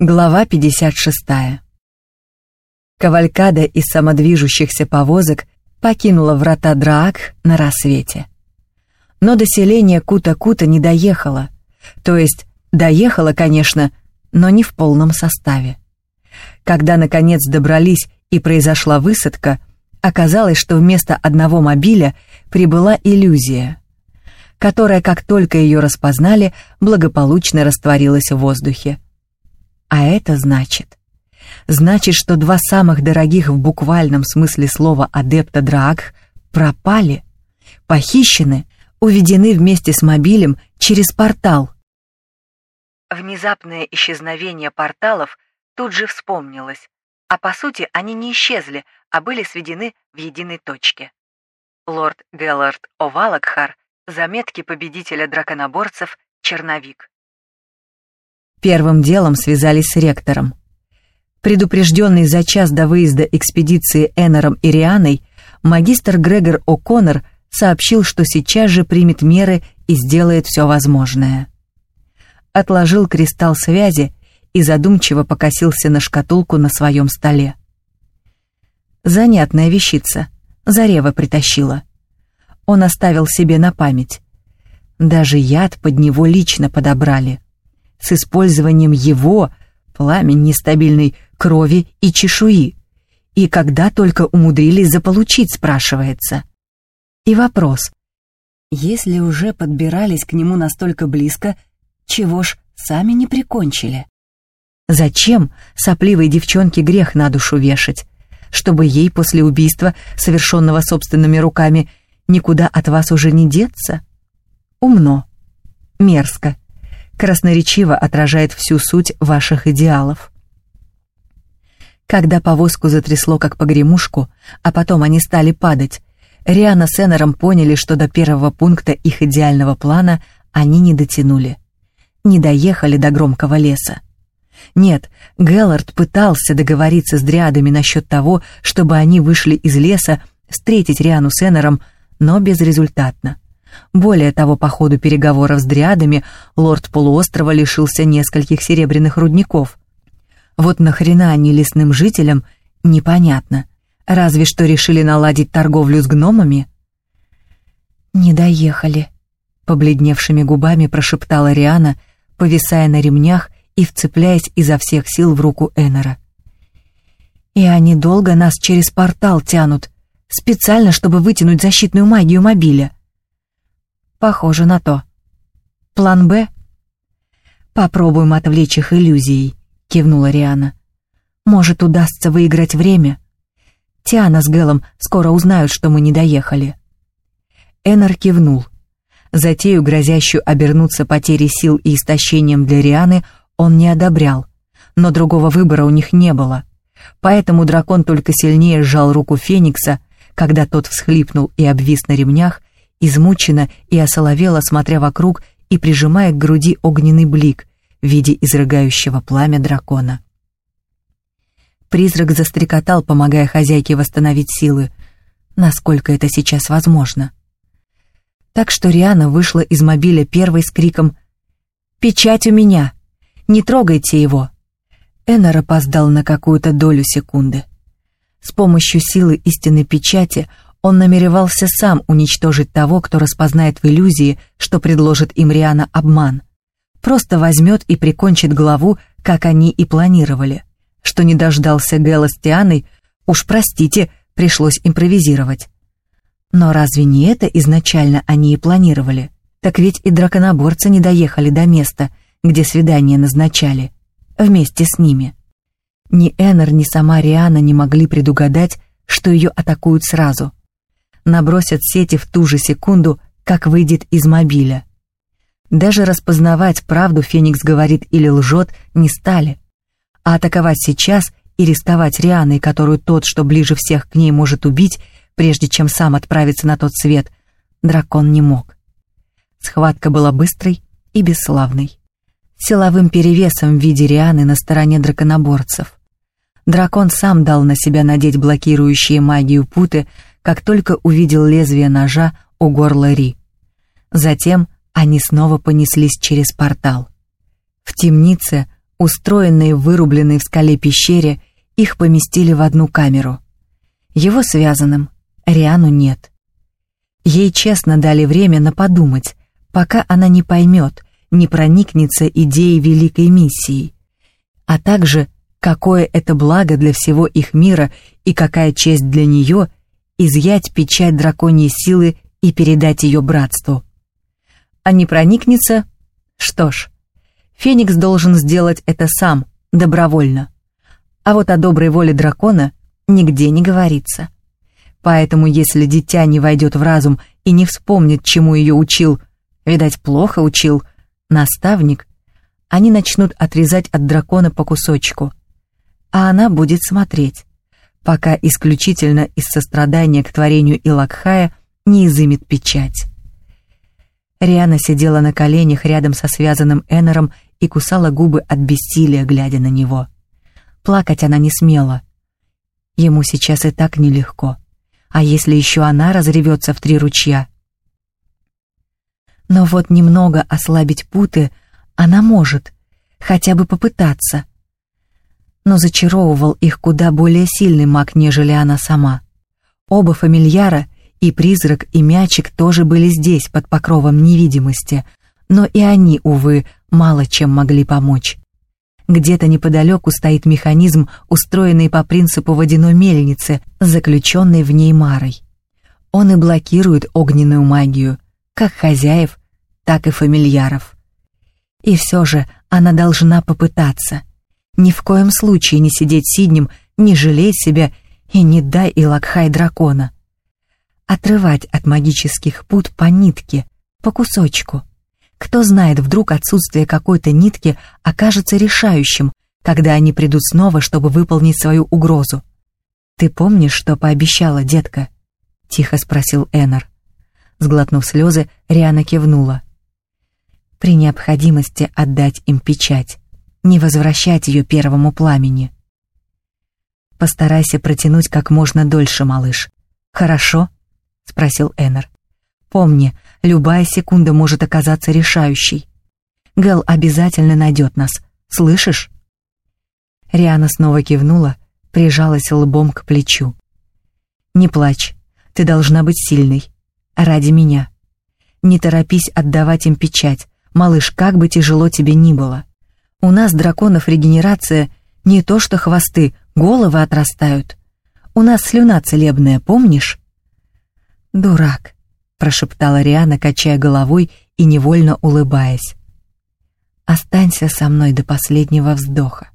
Глава 56. Кавалькада из самодвижущихся повозок покинула врата Драак на рассвете. Но до селения Кута-Кута не доехала, то есть доехала, конечно, но не в полном составе. Когда, наконец, добрались и произошла высадка, оказалось, что вместо одного мобиля прибыла иллюзия, которая, как только ее распознали, благополучно растворилась в воздухе. А это значит... Значит, что два самых дорогих в буквальном смысле слова адепта Драг пропали, похищены, уведены вместе с мобилем через портал. Внезапное исчезновение порталов тут же вспомнилось, а по сути они не исчезли, а были сведены в единой точке. Лорд Геллард Овалакхар, заметки победителя драконоборцев, черновик. Первым делом связались с ректором. Предупрежденный за час до выезда экспедиции Эннером и Рианой, магистр Грегор О'Коннор сообщил, что сейчас же примет меры и сделает все возможное. Отложил кристалл связи и задумчиво покосился на шкатулку на своем столе. Занятная вещица. Зарева притащила. Он оставил себе на память. Даже яд под него лично подобрали с использованием его, пламень нестабильной крови и чешуи. И когда только умудрились заполучить, спрашивается. И вопрос. Если уже подбирались к нему настолько близко, чего ж сами не прикончили? Зачем сопливой девчонке грех на душу вешать? Чтобы ей после убийства, совершенного собственными руками, никуда от вас уже не деться? Умно. Мерзко красноречиво отражает всю суть ваших идеалов. Когда повозку затрясло как погремушку, а потом они стали падать, Риана с Эннером поняли, что до первого пункта их идеального плана они не дотянули. Не доехали до громкого леса. Нет, Геллард пытался договориться с дриадами насчет того, чтобы они вышли из леса встретить Риану с Эннером, но безрезультатно. Более того, по ходу переговоров с дриадами лорд полуострова лишился нескольких серебряных рудников. Вот нахрена они лесным жителям, непонятно. Разве что решили наладить торговлю с гномами? «Не доехали», — побледневшими губами прошептала Риана, повисая на ремнях и вцепляясь изо всех сил в руку Эннера. «И они долго нас через портал тянут, специально, чтобы вытянуть защитную магию мобиля». Похоже на то. План «Б»? Попробуем отвлечь их иллюзией, кивнула Риана. Может, удастся выиграть время? Тиана с Гэлом скоро узнают, что мы не доехали. Эннер кивнул. Затею, грозящую обернуться потерей сил и истощением для Рианы, он не одобрял, но другого выбора у них не было. Поэтому дракон только сильнее сжал руку Феникса, когда тот всхлипнул и обвис на ремнях, измучена и осоловела, смотря вокруг и прижимая к груди огненный блик в виде изрыгающего пламя дракона. Призрак застрекотал, помогая хозяйке восстановить силы, насколько это сейчас возможно. Так что Риана вышла из мобиля первой с криком «Печать у меня! Не трогайте его!» Эннер опоздал на какую-то долю секунды. С помощью силы истинной печати он намеревался сам уничтожить того, кто распознает в иллюзии, что предложит им Риана обман. Просто возьмет и прикончит главу, как они и планировали. Что не дождался Гэла с Тианой, уж простите, пришлось импровизировать. Но разве не это изначально они и планировали? Так ведь и драконоборцы не доехали до места, где свидание назначали. Вместе с ними. Ни Эннер, ни сама Риана не могли предугадать, что ее атакуют сразу — набросят сети в ту же секунду, как выйдет из мобиля. Даже распознавать, правду Феникс говорит или лжет, не стали. А атаковать сейчас и рисковать Рианой, которую тот, что ближе всех к ней может убить, прежде чем сам отправиться на тот свет, дракон не мог. Схватка была быстрой и бесславной. Силовым перевесом в виде Рианы на стороне драконоборцев. Дракон сам дал на себя надеть блокирующие магию путы, как только увидел лезвие ножа у горла Ри. Затем они снова понеслись через портал. В темнице Устроенные в вырубленной в скале пещере, их поместили в одну камеру. Его связанным, Риану нет. Ей честно дали время на подумать, пока она не поймет, не проникнется идеей великой миссии, а также какое это благо для всего их мира и какая честь для нее изъять печать драконьей силы и передать ее братству. А не проникнется? Что ж, Феникс должен сделать это сам, добровольно. А вот о доброй воле дракона нигде не говорится. Поэтому если дитя не войдет в разум и не вспомнит, чему ее учил, видать, плохо учил, наставник, они начнут отрезать от дракона по кусочку. А она будет смотреть, пока исключительно из сострадания к творению Илакхая не изымет печать. Риана сидела на коленях рядом со связанным Эннером и кусала губы от бессилия, глядя на него. Плакать она не смела. Ему сейчас и так нелегко. А если еще она разревется в три ручья? Но вот немного ослабить путы она может, хотя бы попытаться. Но зачаровывал их куда более сильный маг, нежели она сама. Оба фамильяра и призрак, и мячик тоже были здесь, под покровом невидимости, но и они, увы, мало чем могли помочь. Где-то неподалеку стоит механизм, устроенный по принципу водяной мельницы, заключенный в ней Марой. Он и блокирует огненную магию, как хозяев, так и фамильяров. И все же она должна попытаться. Ни в коем случае не сидеть сиднем, не жалеть себя и не дай Илакхай дракона отрывать от магических пут по нитке, по кусочку. Кто знает, вдруг отсутствие какой-то нитки окажется решающим, когда они придут снова, чтобы выполнить свою угрозу. «Ты помнишь, что пообещала, детка?» — тихо спросил Эннер. Сглотнув слезы, Риана кивнула. «При необходимости отдать им печать, не возвращать ее первому пламени». «Постарайся протянуть как можно дольше, малыш. Хорошо?» — спросил Эннер. «Помни, любая секунда может оказаться решающей. Гэл обязательно найдет нас, слышишь?» Риана снова кивнула, прижалась лбом к плечу. «Не плачь, ты должна быть сильной. Ради меня. Не торопись отдавать им печать, малыш, как бы тяжело тебе ни было. У нас, драконов, регенерация не то что хвосты, головы отрастают. У нас слюна целебная, помнишь?» «Дурак», — прошептала Риана, качая головой и невольно улыбаясь. «Останься со мной до последнего вздоха».